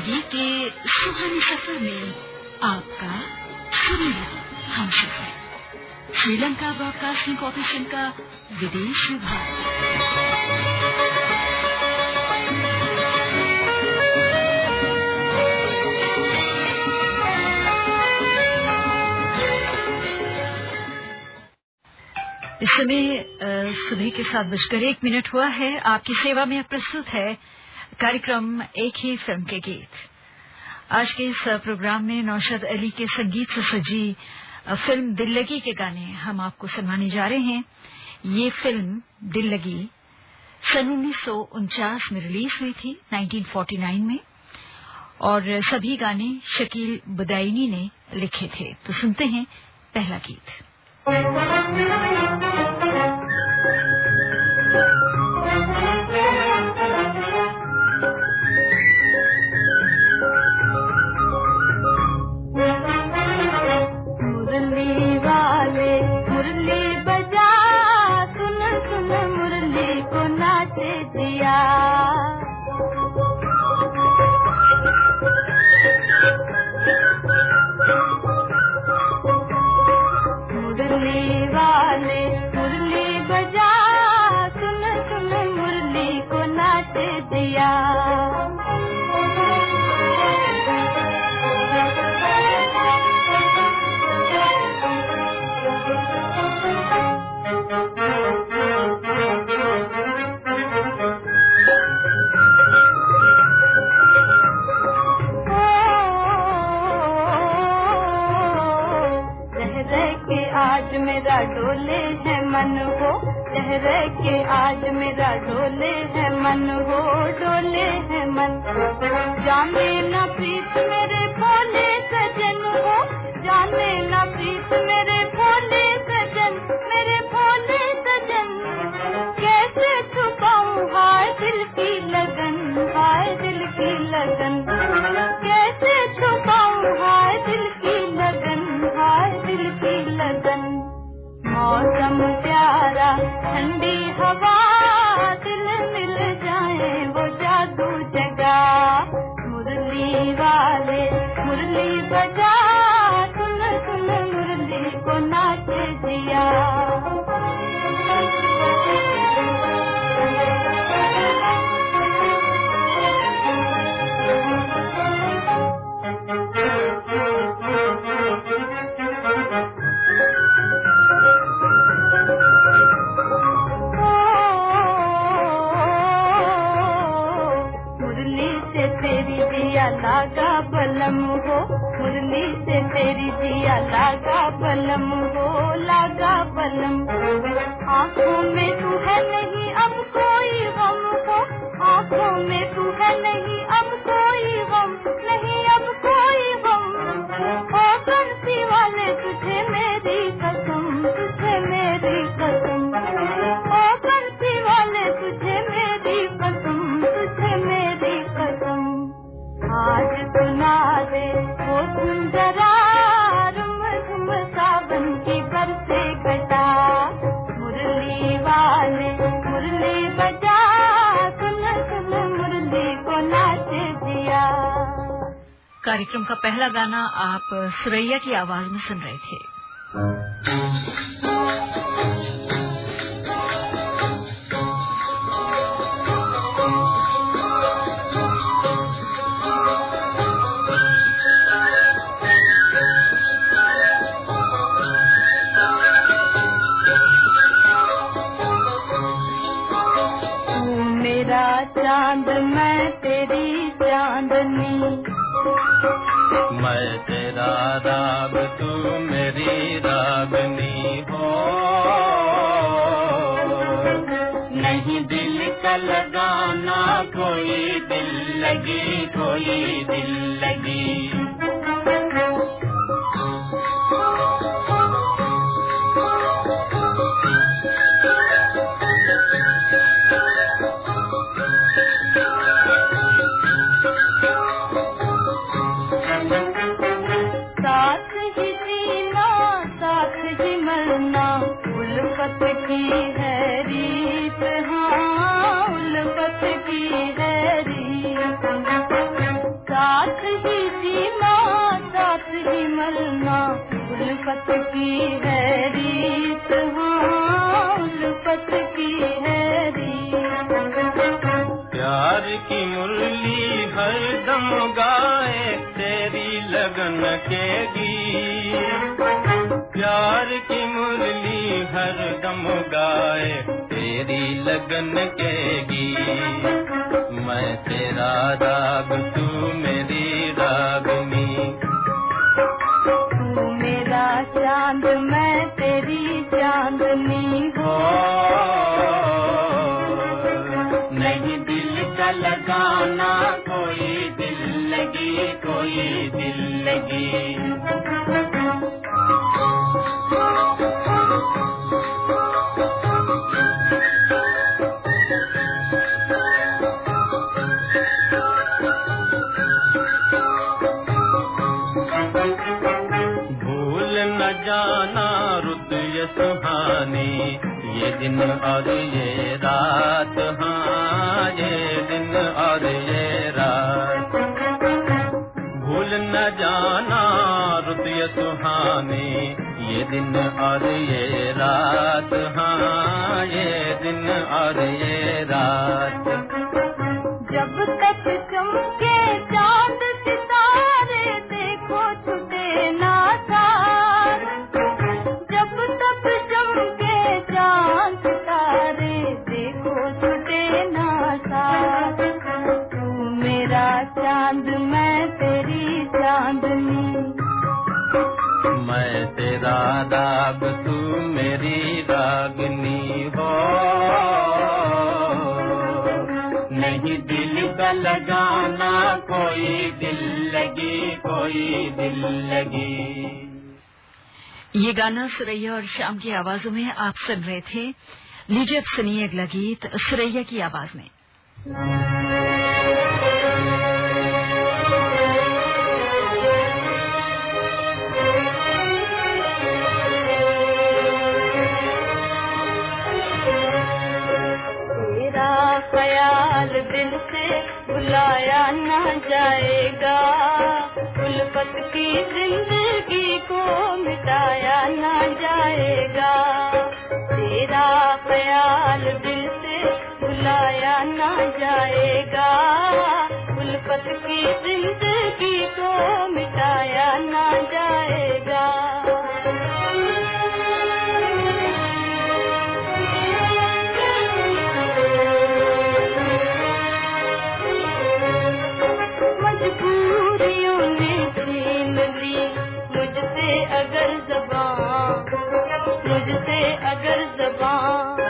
ज़िंदगी के सुहाने सफ़र में आपका सुरीला हम सफ़र श्रीलंका ब्रॉडकास्टिंग कॉरपोरेशन का विदेश विभाग। इस समय सुबह के सात बजकर एक मिनट हुआ है। आपकी सेवा में प्रस्तुत है कार्यक्रम एक ही फ़िल्म के गीत। आज के इस प्रोग्राम में नौशद अली के संगीत से सजी फ़िल्म दिल लगी के गाने हम आपको सुनाने जा रहे हैं। ये फ़िल्म दिल लगी सन उन्नीस सौ उनचास में रिलीज़ हुई थी 1949 में, और सभी गाने शकील बुदाइनी ने लिखे थे। तो सुनते हैं पहला गीत। के आज मेरा डोले है मन हो। रह के आज मेरा डोले है मन हो। डोले है मन जाने न प्रीत मेरे भोले सजन हो। जाने न प्रीत मेरे भोले सजन, मेरे भोले सजन। कैसे छुपाऊं हाय दिल की लगन, हाय दिल की लगन। कैसे छुपाऊं हाय मौसम प्यारा ठंडी हवा दिल मिल जाए वो जादू जगा। मुरली वाले मुरली बजा। कार्यक्रम का पहला गाना आप सुरैया की आवाज़ में सुन रहे थे। लगी कोई दिल लगी। की की प्यार की मुरली हर दम तेरी लगन के गीत। प्यार की मुरली हर दम तेरी लगन के मैं तेरा राग तू मेरी जाना रुत ये ये दिन और ये रात। हाँ ये दिन और ये सुहानी, ये दिन और ये रात। हाँ ये दिन और ये रात। जब तक चमके लगाना कोई दिल लगी कोई दिल लगी। ये गाना सुरैया और श्याम की आवाजों में आप सुन रहे थे। लीजिए अब सुनिए अगला गीत सुरैया की आवाज़ में। तेरा ख्याल दिल से बुलाया न जाएगा। उल्फत की ज़िंदगी को मिटाया न जाएगा। तेरा ख्याल दिल से बुलाया न जाएगा। उल्फत की ज़िंदगी को मिटाया न जाएगा। अगर जबान मुझसे अगर जबान।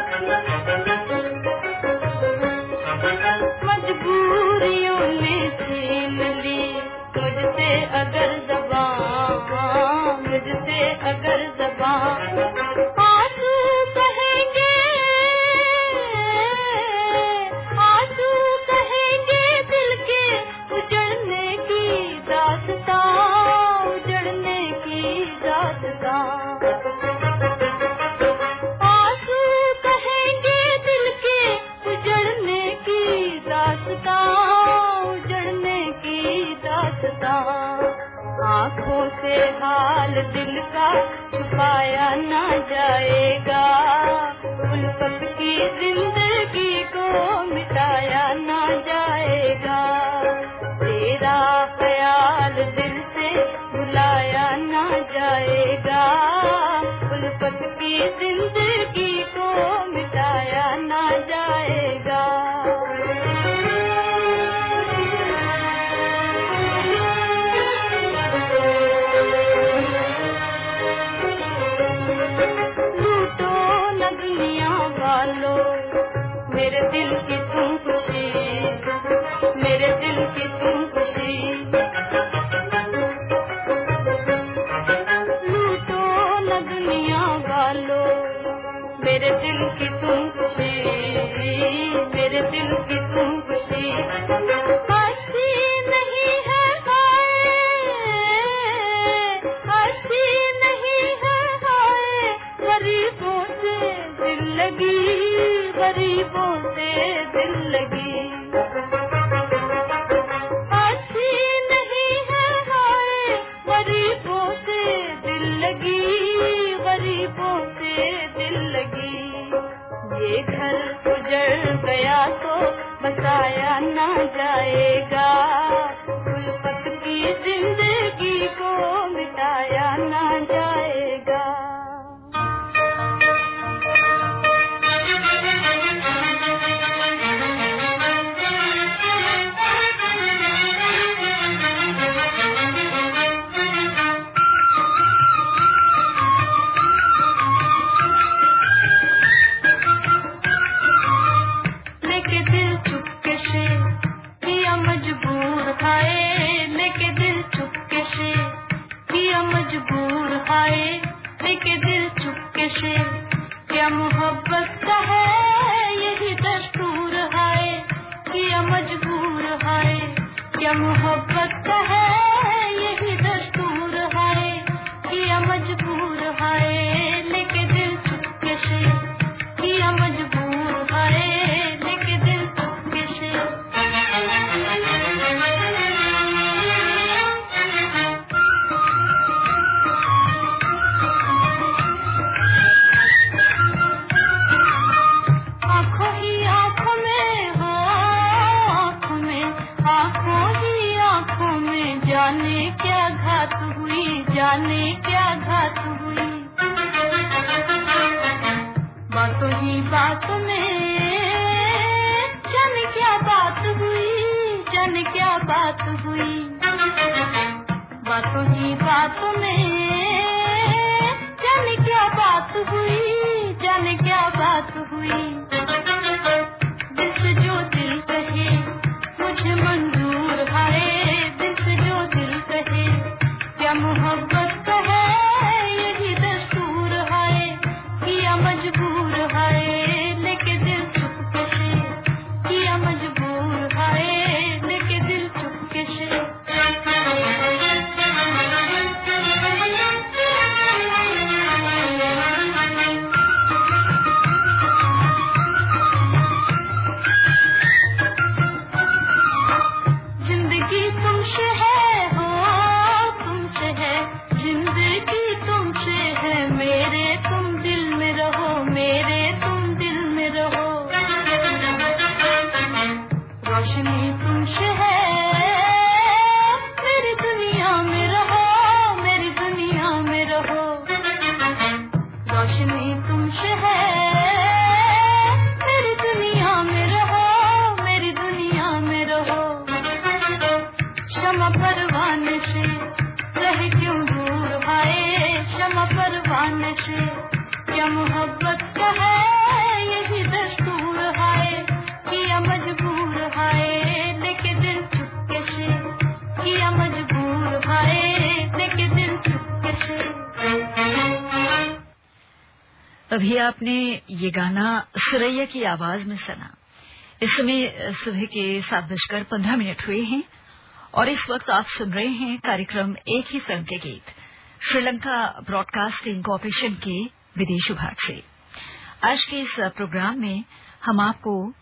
मजबूरियों ने छीन ली मुझसे अगर जबान मुझसे अगर जबान से हाल दिल का, छुपाया न जाएगा। उल्फत की ज़िंदगी को मिटाया न जाएगा। तेरा ख्याल दिल से बुलाया न जाएगा। उल्फत की ज़िंदगी गया तो बताया ना जाएगा। कुलपत की ज़िंदगी को मिटाया ना जाएगा। क्षमा परवान से। रह क्यों दूर आए क्षमा परवान से। क्या मोहब्बत का है? यही दस्तूर किया मजबूर हाय। लेके दिल चुपके से। किया मजबूर हाय। लेके दिल चुपके से। अभी आपने ये गाना सुरैया की आवाज़ में सुना। इस समय सुबह के सात बजकर पंद्रह मिनट हुए हैं। और इस वक्त आप सुन रहे हैं कार्यक्रम एक ही फ़िल्म के गीत, श्रीलंका ब्रॉडकास्टिंग कॉरपोरेशन के विदेश विभाग से। आज के इस प्रोग्राम में हम आपको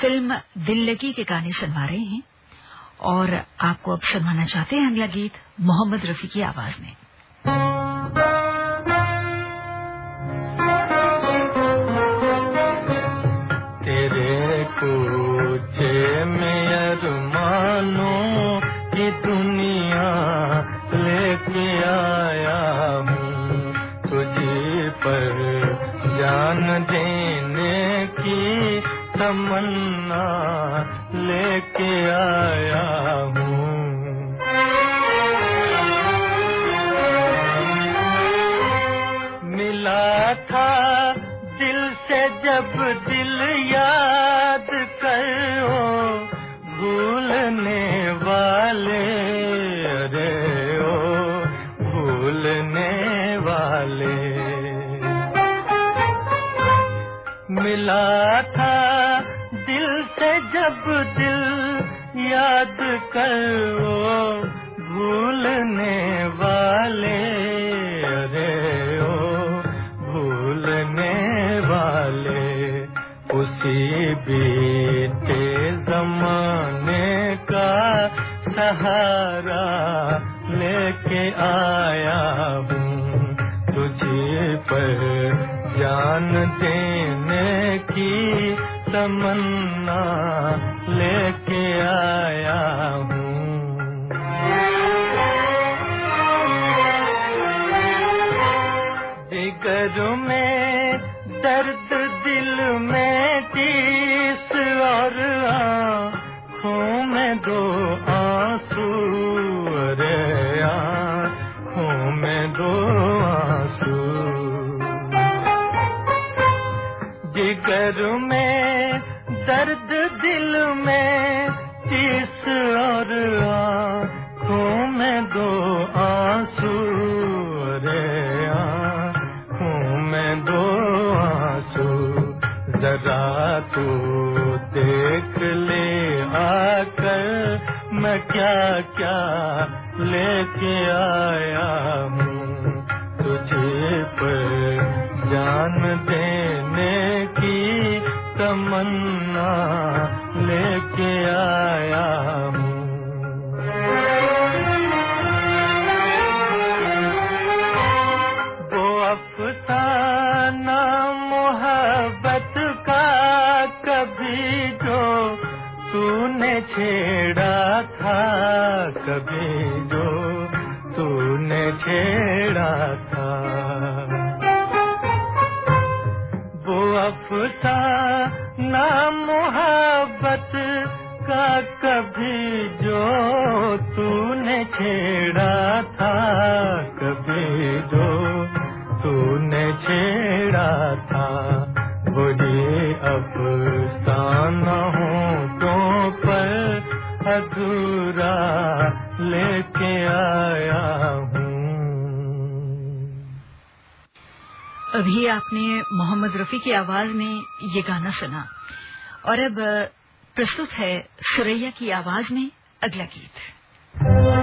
फ़िल्म दिल लगी के गाने सुनवा रहे हैं और आपको अब सुनवाना चाहते हैं अगला गीत, मोहम्मद रफी की आवाज़ में। ಲಾಭ क्या क्या लेके अफसाना मोहब्बत का कभी जो तूने छेड़ा था, कभी जो तूने छेड़ा था वही अफसाना होठों पर अधूरा लेके आया अभी आपने मोहम्मद रफी की आवाज़ में ये गाना सुना। और अब प्रस्तुत है सुरैया की आवाज़ में अगला गीत।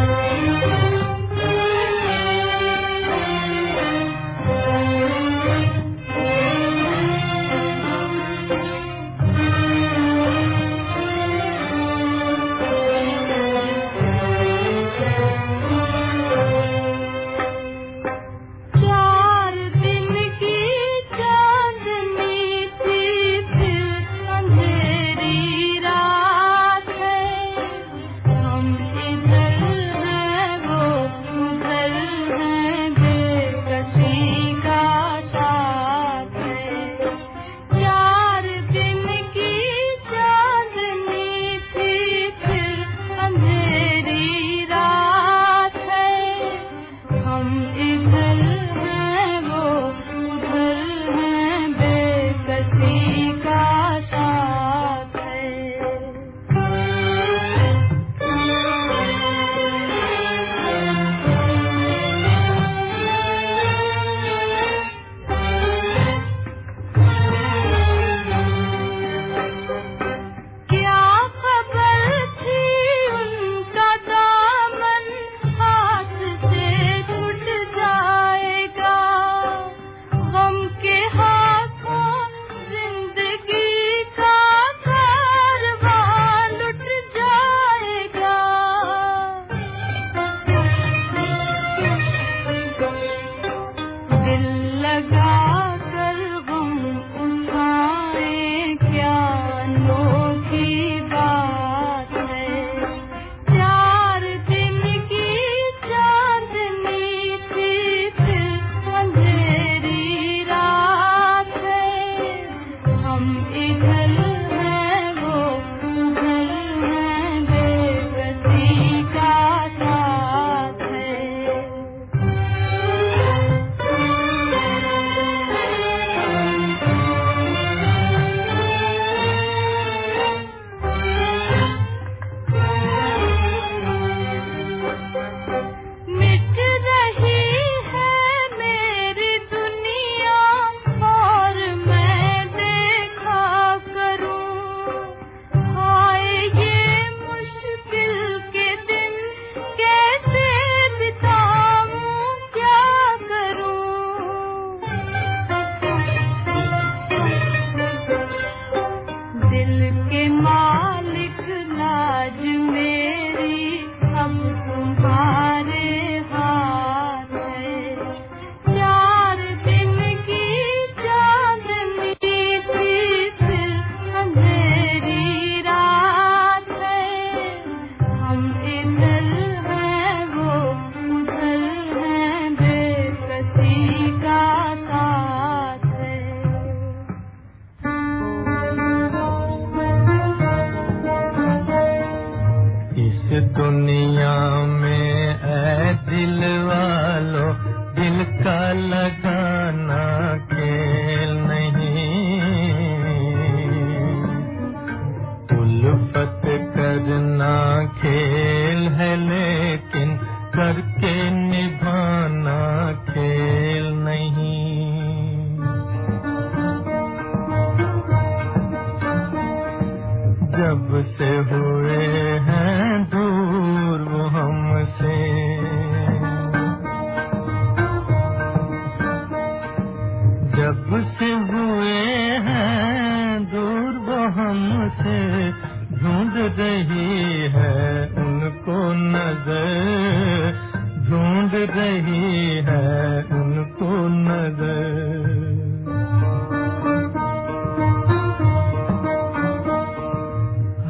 है उनको नज़र।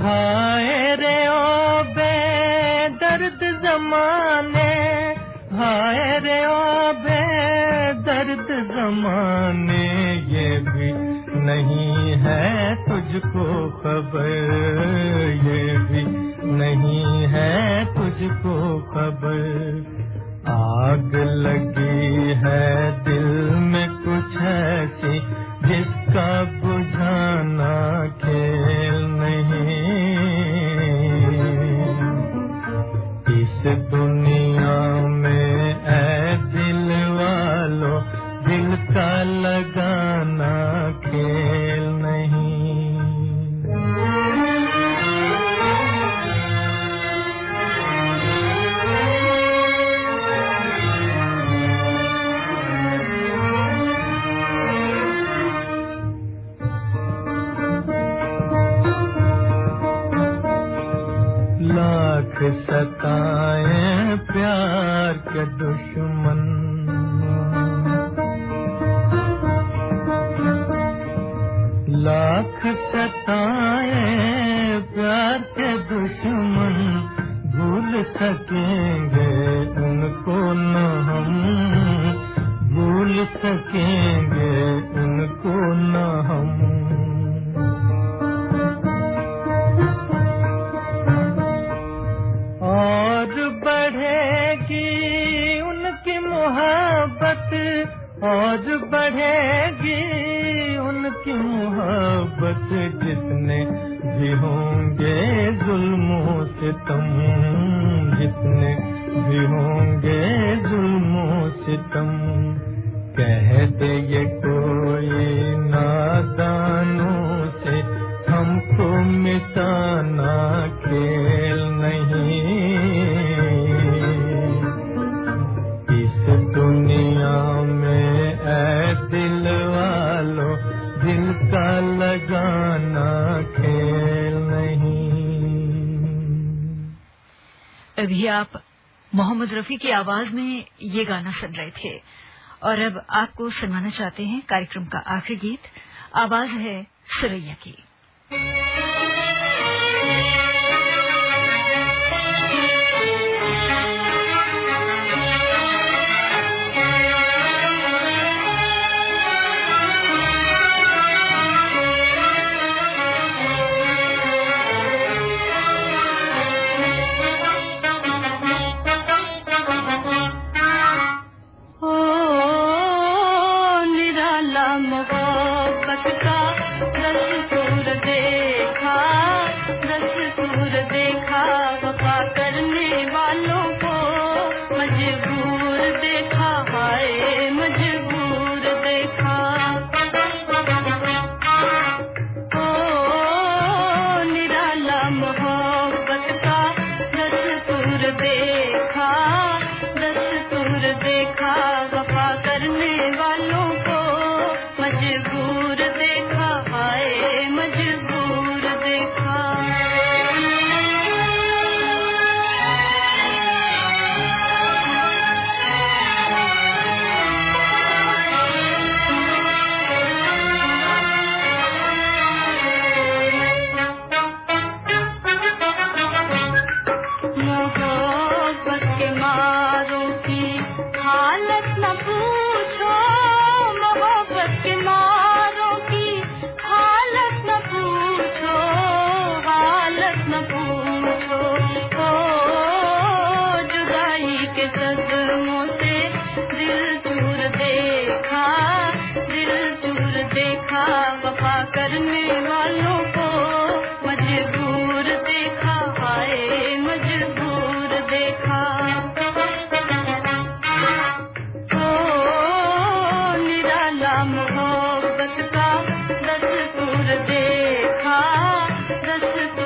हाय रे ओ बे दर्द जमाने, हाय रे ओ बे दर्द जमाने, ये भी नहीं है तुझको खबर, ये भी नहीं है तुझको खबर। आग लगी है दिल में कुछ ऐसी जिसका जितने भी होंगे जुल्मों से तम, जितने भी होंगे जुल्मों से तम। कहते ये कोई नादानों से हमको मिटाना खेल अभी आप मोहम्मद रफी की आवाज़ में ये गाना सुन रहे थे। और अब आपको सुनाना चाहते हैं कार्यक्रम का आखिरी गीत। आवाज़ है सुरैया की।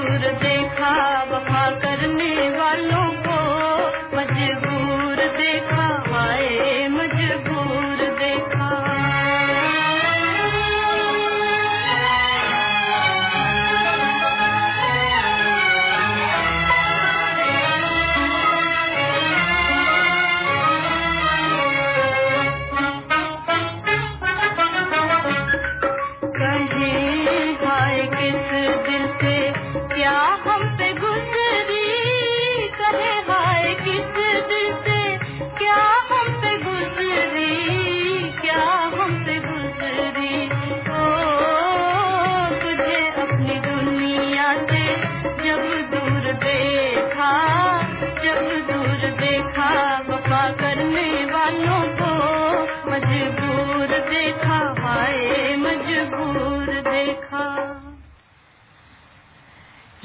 दस्तूर देखा वफा करने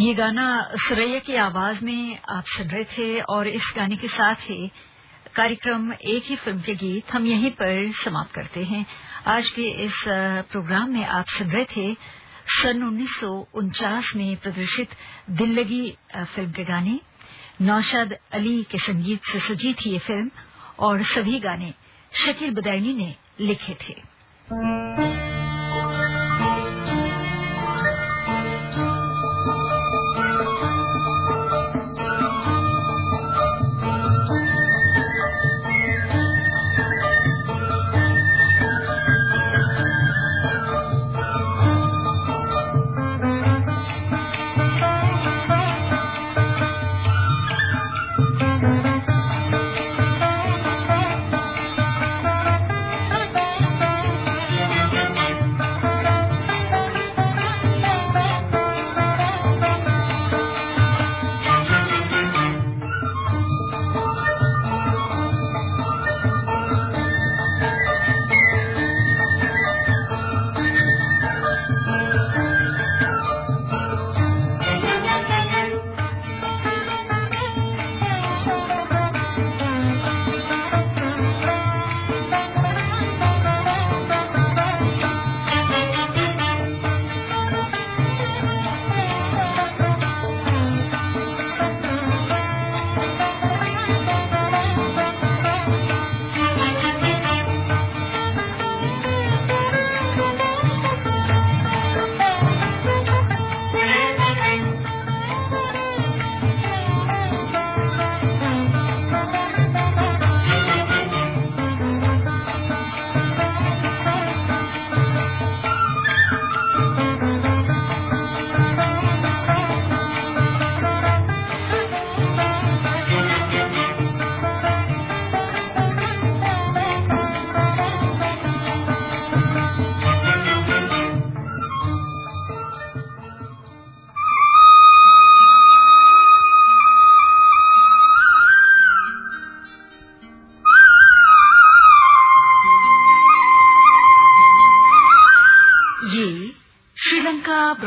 ये गाना सुरैया की आवाज़ में आप सुन रहे थे और इस गाने के साथ ही कार्यक्रम एक ही फ़िल्म के गीत हम यहीं पर समाप्त करते हैं। आज के इस प्रोग्राम में आप सुन रहे थे सन उन्नीस सौ उनचास में प्रदर्शित दिल लगी फ़िल्म के गाने। नौशाद अली के संगीत से सजी थी ये फ़िल्म और सभी गाने शकील बदायनी ने लिखे थे।